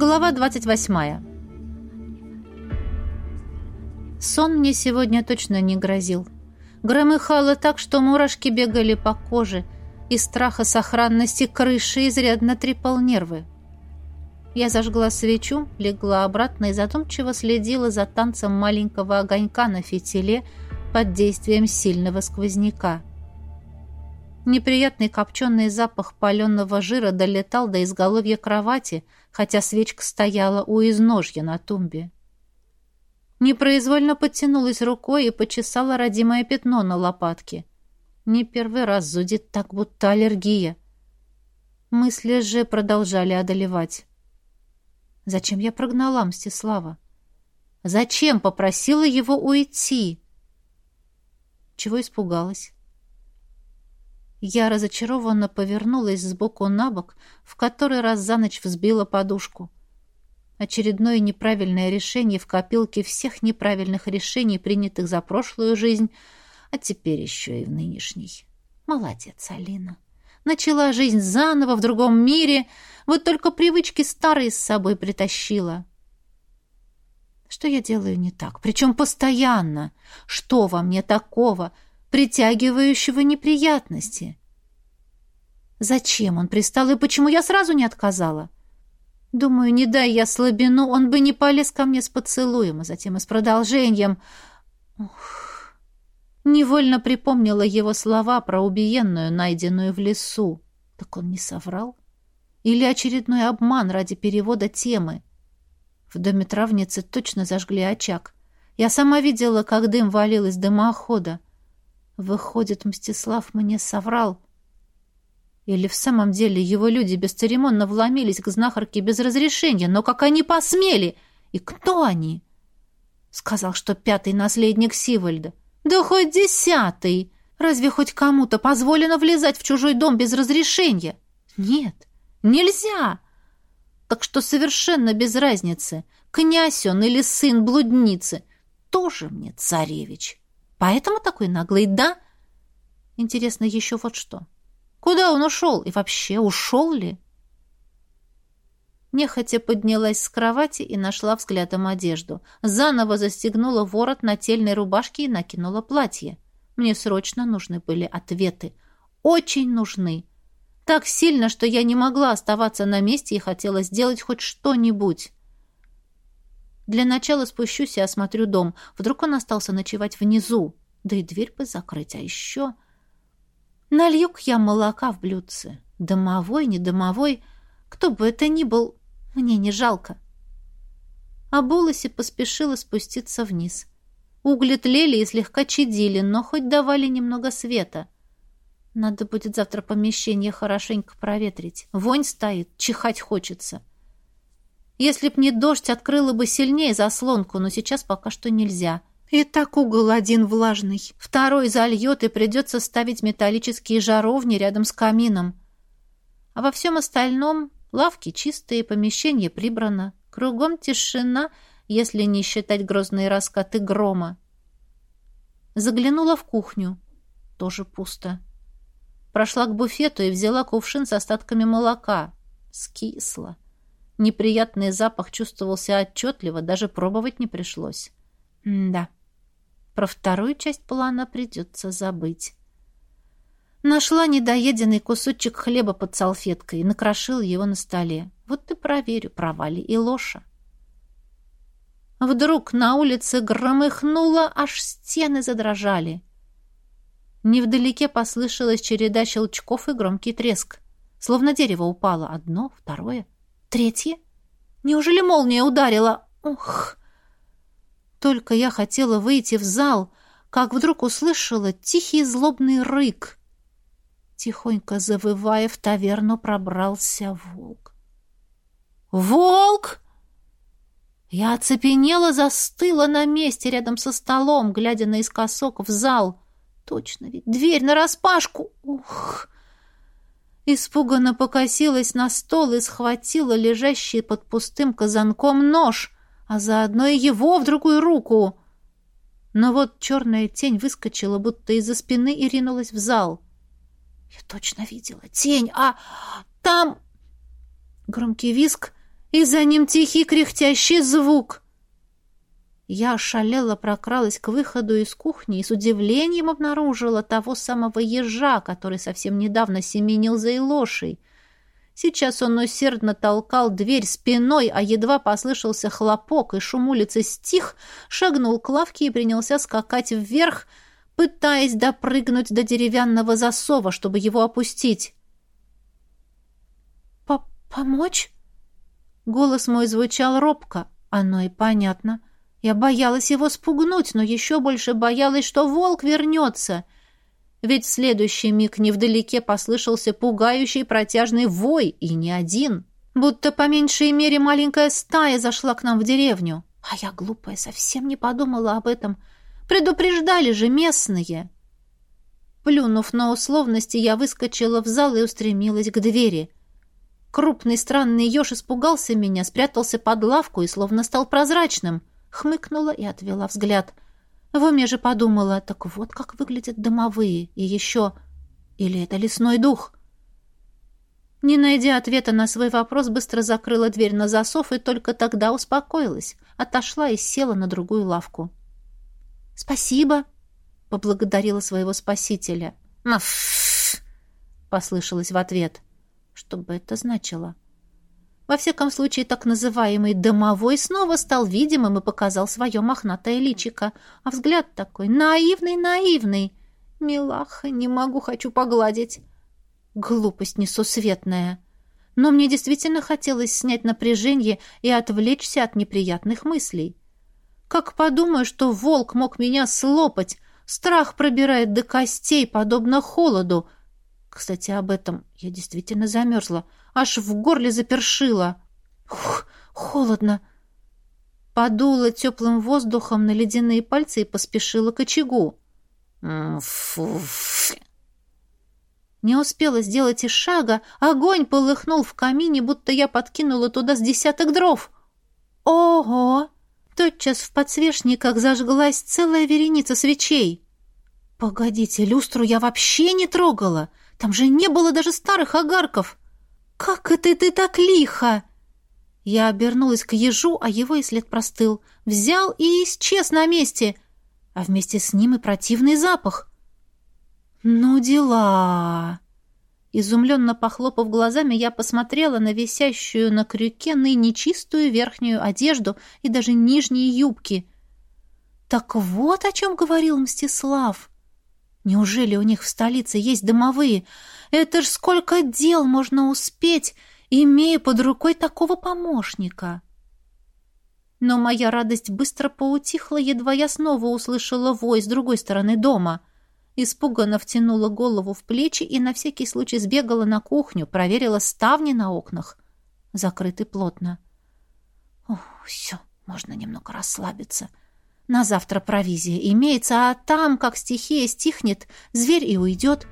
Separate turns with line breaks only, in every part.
Глава 28. Сон мне сегодня точно не грозил. Громыхало так, что мурашки бегали по коже, и страха сохранности крыши изрядно трепал нервы. Я зажгла свечу, легла обратно и задумчиво следила за танцем маленького огонька на фитиле под действием сильного сквозняка. Неприятный копченый запах паленого жира долетал до изголовья кровати, хотя свечка стояла у изножья на тумбе. Непроизвольно подтянулась рукой и почесала родимое пятно на лопатке. Не первый раз зудит так, будто аллергия. Мысли же продолжали одолевать. Зачем я прогнала Мстислава? Зачем попросила его уйти? Чего испугалась? Я разочарованно повернулась сбоку на бок, в который раз за ночь взбила подушку. Очередное неправильное решение в копилке всех неправильных решений, принятых за прошлую жизнь, а теперь еще и в нынешней. Молодец, Алина. Начала жизнь заново в другом мире, вот только привычки старые с собой притащила. Что я делаю не так? Причем постоянно. Что во мне такого, притягивающего неприятности? Зачем он пристал и почему я сразу не отказала? Думаю, не дай я слабину, он бы не полез ко мне с поцелуем, а затем и с продолжением. Ух. Невольно припомнила его слова про убиенную, найденную в лесу. Так он не соврал? Или очередной обман ради перевода темы? В доме травницы точно зажгли очаг. Я сама видела, как дым валил из дымохода. Выходит, Мстислав мне соврал. Или в самом деле его люди бесцеремонно вломились к знахарке без разрешения, но как они посмели? И кто они? Сказал, что пятый наследник Сивальда. Да хоть десятый! Разве хоть кому-то позволено влезать в чужой дом без разрешения? Нет, нельзя! Так что совершенно без разницы, князь он или сын блудницы, тоже мне царевич. Поэтому такой наглый, да? Интересно еще вот что. Куда он ушел? И вообще, ушел ли? Нехотя поднялась с кровати и нашла взглядом одежду. Заново застегнула ворот нательной рубашки и накинула платье. Мне срочно нужны были ответы. Очень нужны. Так сильно, что я не могла оставаться на месте и хотела сделать хоть что-нибудь. Для начала спущусь и осмотрю дом. Вдруг он остался ночевать внизу. Да и дверь бы закрыть, а еще... Налью-ка я молока в блюдце. Домовой, не домовой, кто бы это ни был, мне не жалко. А Булоси поспешила спуститься вниз. Угли тлели и слегка чадили, но хоть давали немного света. Надо будет завтра помещение хорошенько проветрить. Вонь стоит, чихать хочется. — если б не дождь, открыла бы сильнее заслонку, но сейчас пока что нельзя. И так угол один влажный, второй зальет, и придется ставить металлические жаровни рядом с камином. А во всем остальном лавки чистые, помещение прибрано. Кругом тишина, если не считать грозные раскаты грома. Заглянула в кухню. Тоже пусто. Прошла к буфету и взяла кувшин с остатками молока. Скисло. Неприятный запах чувствовался отчетливо, даже пробовать не пришлось. М да, про вторую часть плана придется забыть. Нашла недоеденный кусочек хлеба под салфеткой и накрошила его на столе. Вот ты проверю, права ли и лоша. Вдруг на улице громыхнуло, аж стены задрожали. Невдалеке послышалась череда щелчков и громкий треск. Словно дерево упало одно, второе — Третье? Неужели молния ударила? Ух! Только я хотела выйти в зал, как вдруг услышала тихий злобный рык. Тихонько завывая, в таверну пробрался волк. «Волк!» Я оцепенела, застыла на месте рядом со столом, глядя наискосок в зал. Точно ведь дверь нараспашку. Ух! Испуганно покосилась на стол и схватила лежащий под пустым казанком нож, а заодно и его в другую руку. Но вот черная тень выскочила, будто из-за спины и ринулась в зал. Я точно видела тень, а там... Громкий виск, и за ним тихий кряхтящий звук. Я ошалела, прокралась к выходу из кухни и с удивлением обнаружила того самого ежа, который совсем недавно семенил за Илошей. Сейчас он усердно толкал дверь спиной, а едва послышался хлопок, и шум улицы стих, шагнул к лавке и принялся скакать вверх, пытаясь допрыгнуть до деревянного засова, чтобы его опустить. «Помочь?» Голос мой звучал робко. Оно и понятно. Я боялась его спугнуть, но еще больше боялась, что волк вернется. Ведь в следующий миг невдалеке послышался пугающий протяжный вой, и не один. Будто по меньшей мере маленькая стая зашла к нам в деревню. А я, глупая, совсем не подумала об этом. Предупреждали же местные. Плюнув на условности, я выскочила в зал и устремилась к двери — Крупный странный еж испугался меня, спрятался под лавку и словно стал прозрачным. Хмыкнула и отвела взгляд. В уме же подумала, так вот как выглядят домовые. И еще... Или это лесной дух? Не найдя ответа на свой вопрос, быстро закрыла дверь на засов и только тогда успокоилась. Отошла и села на другую лавку. «Спасибо», — поблагодарила своего спасителя. «Маф!» — послышалось в ответ. Что бы это значило? Во всяком случае, так называемый «домовой» снова стал видимым и показал свое мохнатое личико. А взгляд такой наивный-наивный. «Милаха, не могу, хочу погладить». Глупость несусветная. Но мне действительно хотелось снять напряжение и отвлечься от неприятных мыслей. Как подумаю, что волк мог меня слопать, страх пробирает до костей, подобно холоду — кстати, об этом я действительно замерзла. Аж в горле запершило. Ух, холодно. Подула теплым воздухом на ледяные пальцы и поспешила к очагу. Фу. Не успела сделать и шага, огонь полыхнул в камине, будто я подкинула туда с десяток дров. Ого! Тотчас в подсвечниках зажглась целая вереница свечей. Погодите, люстру я вообще не трогала. Там же не было даже старых огарков. Как это ты так лихо? Я обернулась к ежу, а его и след простыл. Взял и исчез на месте, а вместе с ним и противный запах. Ну дела. Изумленно похлопав глазами, я посмотрела на висящую на крюке ныне чистую верхнюю одежду и даже нижние юбки. Так вот о чем говорил Мстислав. Неужели у них в столице есть домовые? Это ж сколько дел можно успеть, имея под рукой такого помощника. Но моя радость быстро поутихла, едва я снова услышала вой с другой стороны дома. Испуганно втянула голову в плечи и на всякий случай сбегала на кухню, проверила ставни на окнах. Закрыты плотно. О, все, можно немного расслабиться. — на завтра провизия имеется, а там, как стихия стихнет, зверь и уйдет.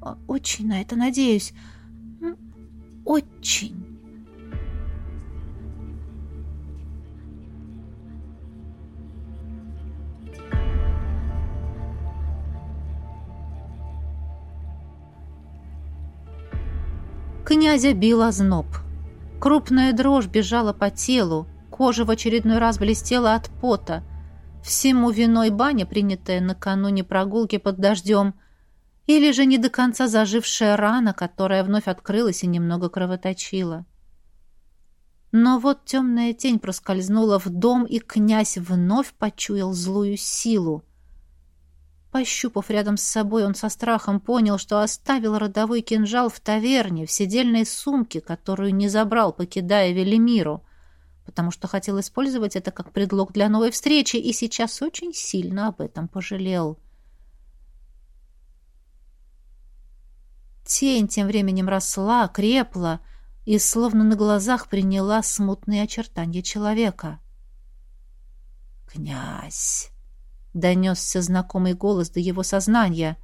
А, очень на это надеюсь. Очень. Князя бил озноб. Крупная дрожь бежала по телу, кожа в очередной раз блестела от пота — Всему виной баня, принятая накануне прогулки под дождем, или же не до конца зажившая рана, которая вновь открылась и немного кровоточила. Но вот темная тень проскользнула в дом, и князь вновь почуял злую силу. Пощупав рядом с собой, он со страхом понял, что оставил родовой кинжал в таверне, в седельной сумке, которую не забрал, покидая Велимиру — потому что хотел использовать это как предлог для новой встречи и сейчас очень сильно об этом пожалел. Тень тем временем росла, крепла и словно на глазах приняла смутные очертания человека. «Князь!» — донесся знакомый голос до его сознания.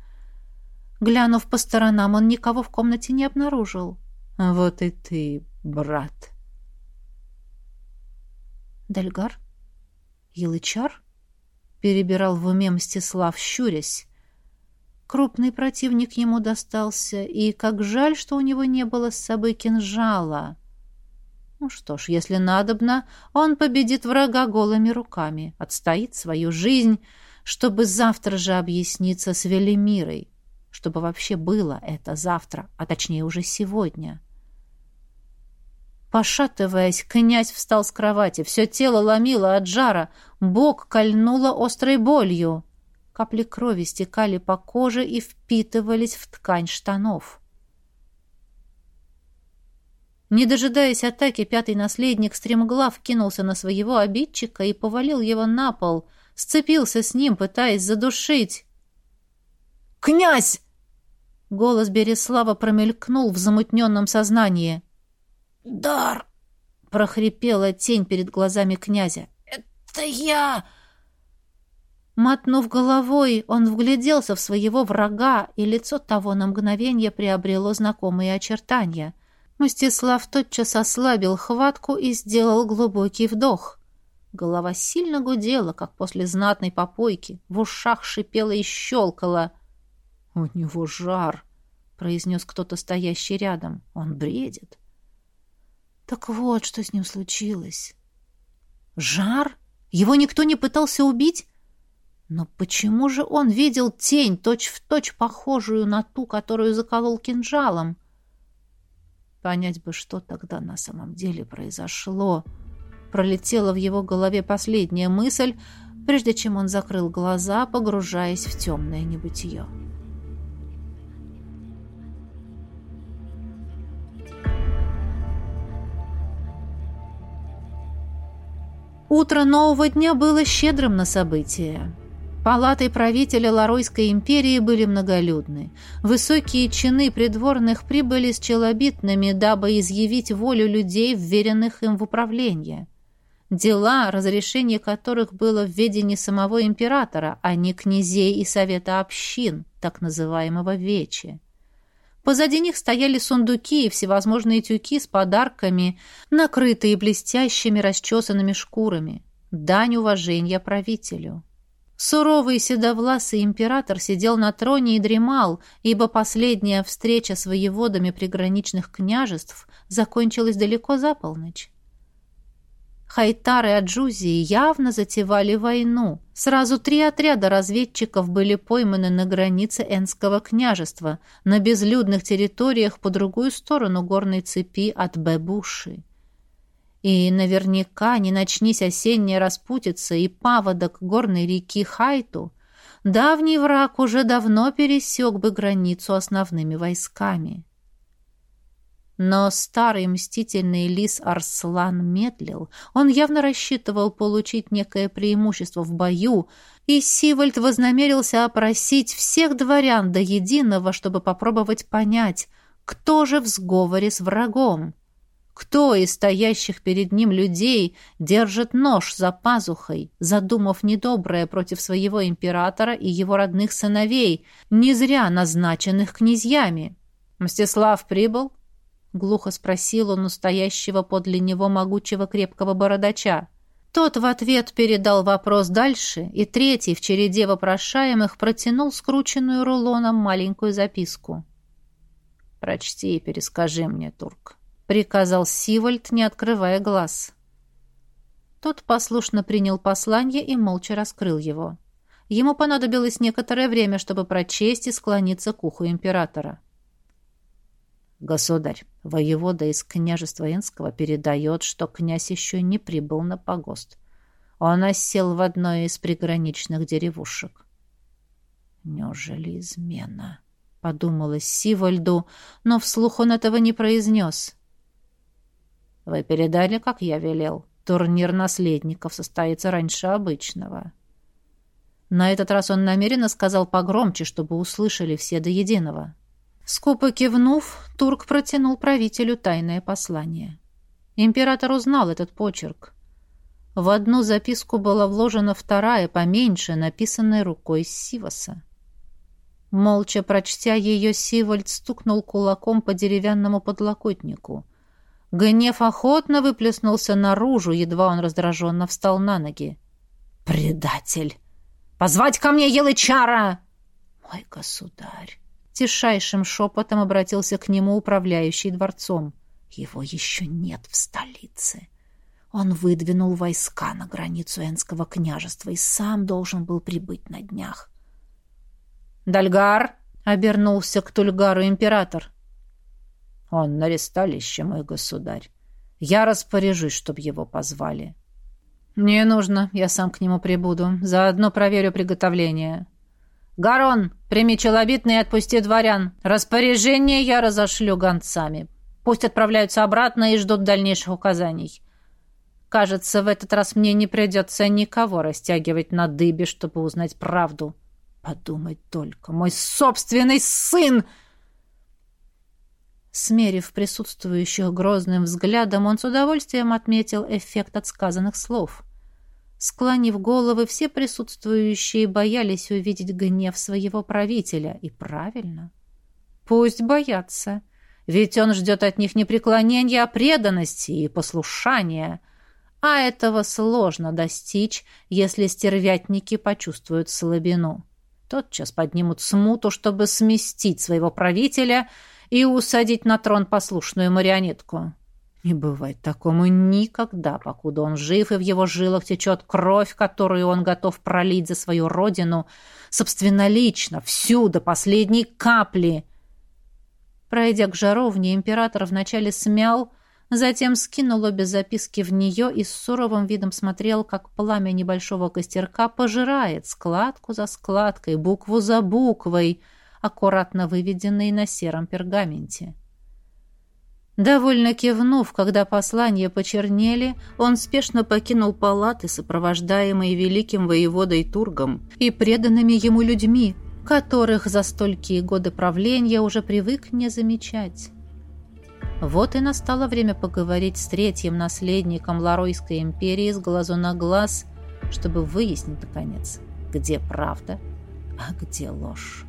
Глянув по сторонам, он никого в комнате не обнаружил. «Вот и ты, брат!» Дальгар? Елычар? Перебирал в уме Мстислав, щурясь. Крупный противник ему достался, и как жаль, что у него не было с собой кинжала. Ну что ж, если надобно, он победит врага голыми руками, отстоит свою жизнь, чтобы завтра же объясниться с Велимирой, чтобы вообще было это завтра, а точнее уже сегодня. Пошатываясь, князь встал с кровати, все тело ломило от жара, бок кольнуло острой болью. Капли крови стекали по коже и впитывались в ткань штанов. Не дожидаясь атаки, пятый наследник стремглав кинулся на своего обидчика и повалил его на пол, сцепился с ним, пытаясь задушить.
«Князь!»
Голос Береслава промелькнул в замутненном сознании.
«Дар!»
— прохрипела тень перед глазами князя.
«Это я!»
Мотнув головой, он вгляделся в своего врага, и лицо того на мгновение приобрело знакомые очертания — Мстислав тотчас ослабил хватку и сделал глубокий вдох. Голова сильно гудела, как после знатной попойки. В ушах шипела и щелкала. «У него жар», — произнес кто-то, стоящий рядом. «Он бредит». Так вот, что с ним случилось. «Жар? Его никто не пытался убить?» Но почему же он видел тень, точь-в-точь точь похожую на ту, которую заколол кинжалом? Понять бы, что тогда на самом деле произошло. Пролетела в его голове последняя мысль, прежде чем он закрыл глаза, погружаясь в темное небытие. Утро нового дня было щедрым на события. Палаты правителя Ларойской империи были многолюдны. Высокие чины придворных прибыли с челобитными, дабы изъявить волю людей, вверенных им в управление. Дела, разрешение которых было в ведении самого императора, а не князей и совета общин, так называемого Вечи. Позади них стояли сундуки и всевозможные тюки с подарками, накрытые блестящими расчесанными шкурами. Дань уважения правителю. Суровый седовласый император сидел на троне и дремал, ибо последняя встреча с воеводами приграничных княжеств закончилась далеко за полночь. Хайтары и Аджузии явно затевали войну. Сразу три отряда разведчиков были пойманы на границе Энского княжества, на безлюдных территориях по другую сторону горной цепи от Бебуши. И наверняка, не начнись осенняя распутица и паводок горной реки Хайту, давний враг уже давно пересек бы границу основными войсками. Но старый мстительный лис Арслан медлил. Он явно рассчитывал получить некое преимущество в бою, и Сивальд вознамерился опросить всех дворян до единого, чтобы попробовать понять, кто же в сговоре с врагом. Кто из стоящих перед ним людей держит нож за пазухой, задумав недоброе против своего императора и его родных сыновей, не зря назначенных князьями? «Мстислав прибыл?» — глухо спросил он у стоящего подле него могучего крепкого бородача. Тот в ответ передал вопрос дальше, и третий в череде вопрошаемых протянул скрученную рулоном маленькую записку. «Прочти и перескажи мне, турк» приказал Сивольд, не открывая глаз. Тот послушно принял послание и молча раскрыл его. Ему понадобилось некоторое время, чтобы прочесть и склониться к уху императора. «Государь, воевода из княжества Инского передает, что князь еще не прибыл на погост. Он осел в одной из приграничных деревушек». «Неужели измена?» — подумалось Сивольду, но вслух он этого не произнес. Вы передали, как я велел. Турнир наследников состоится раньше обычного. На этот раз он намеренно сказал погромче, чтобы услышали все до единого. Скупо кивнув, турк протянул правителю тайное послание. Император узнал этот почерк. В одну записку была вложена вторая, поменьше, написанная рукой Сиваса. Молча прочтя ее, Сивольд стукнул кулаком по деревянному подлокотнику. Гнев охотно выплеснулся наружу, едва он раздраженно встал на ноги. «Предатель! Позвать ко мне Елычара!» «Мой государь!» Тишайшим шепотом обратился к нему управляющий дворцом. Его еще нет в столице. Он выдвинул войска на границу Энского княжества и сам должен был прибыть на днях. «Дальгар!» — обернулся к Тульгару император. «Он на ресталище, мой государь. Я распоряжусь, чтобы его позвали». «Не нужно, я сам к нему прибуду. Заодно проверю приготовление». «Гарон, прими челобитный и отпусти дворян. Распоряжение я разошлю гонцами. Пусть отправляются обратно и ждут дальнейших указаний. Кажется, в этот раз мне не придется никого растягивать на дыбе, чтобы узнать правду. Подумать только, мой собственный сын!» Смерив присутствующих грозным взглядом, он с удовольствием отметил эффект от сказанных слов. Склонив головы, все присутствующие боялись увидеть гнев своего правителя. И правильно. Пусть боятся. Ведь он ждет от них не преклонения, а преданности и послушания. А этого сложно достичь, если стервятники почувствуют слабину. Тотчас поднимут смуту, чтобы сместить своего правителя и усадить на трон послушную марионетку. Не бывает такому никогда, покуда он жив, и в его жилах течет кровь, которую он готов пролить за свою родину, собственнолично, всю, до последней капли. Пройдя к жаровне, император вначале смял, затем скинул обе записки в нее и с суровым видом смотрел, как пламя небольшого костерка пожирает складку за складкой, букву за буквой, аккуратно выведенной на сером пергаменте. Довольно кивнув, когда послания почернели, он спешно покинул палаты, сопровождаемые великим воеводой Тургом и преданными ему людьми, которых за столькие годы правления уже привык не замечать. Вот и настало время поговорить с третьим наследником Ларойской империи с глазу на глаз, чтобы выяснить, наконец, где правда, а где ложь.